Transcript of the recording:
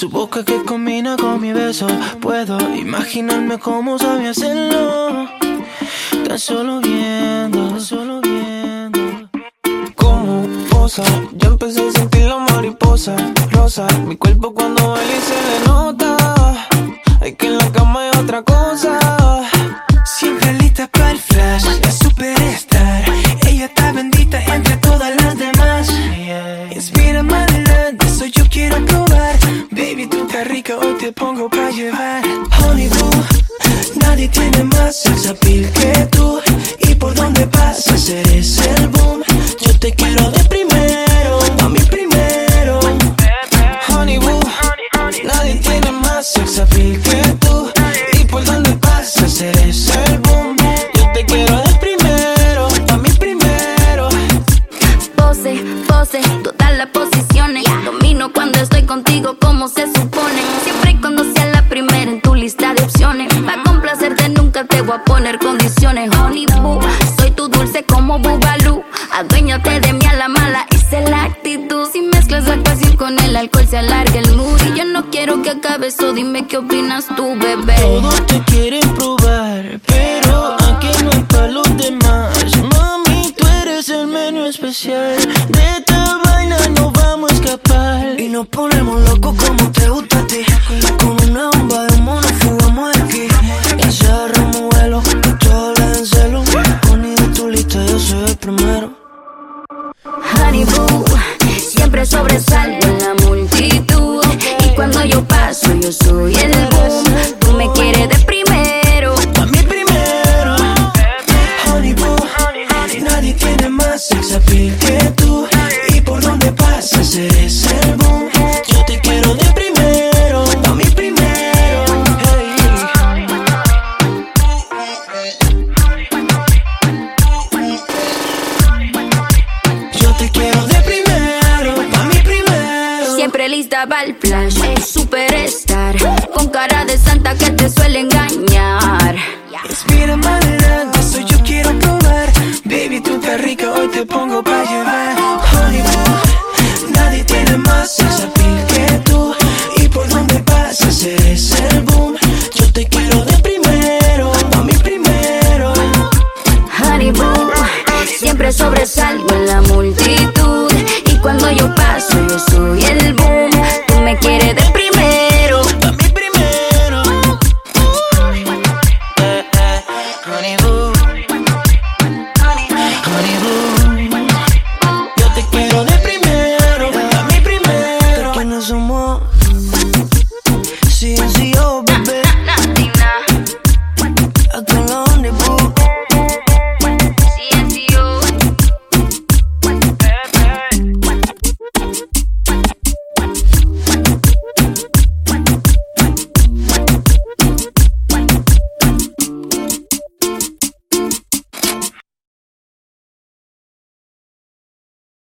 Su boca que combina con mi beso. Puedo imaginarme cómo sabe hacerlo. Tan solo viendo, tan solo viendo. Como posa, ya empecé a sentir la mariposa. Rosa, mi cuerpo cuando baila y se le nota. Hay que en la Eso yo quiero probar. Baby, tú estás rica, hoy te pongo para llevar. Honey boo, nadie tiene más sex appeal que tú. Y por donde pasas eres el boom. Yo te quiero de primero, a mí primero. Honey boo, nadie tiene más sex appeal que tú. Y por donde pasas eres lista de opciones. Para complacerte nunca te voy a poner condiciones. Honey boo, soy tu dulce como Bubalú. Aduéñate de mí a la mala, esa es la actitud. Si mezclas la pasión con el alcohol se alarga el mood. Y yo no quiero que acabe eso, dime qué opinas tú, bebé. Todos te quieren probar, pero aquí no hay para los demás. Mami, tú eres el menú especial. Honey boo, siempre sobresalgo en la multitud. Y cuando yo paso, yo soy el boom. Tú me quieres de primero. A mí primero. Honey boo, nadie tiene más sex appeal que lista para el flash, superstar. Con cara de santa que te suele engañar. Respira adelante, eso yo quiero probar. Baby, tú estás rica, hoy te pongo para llevar. She is the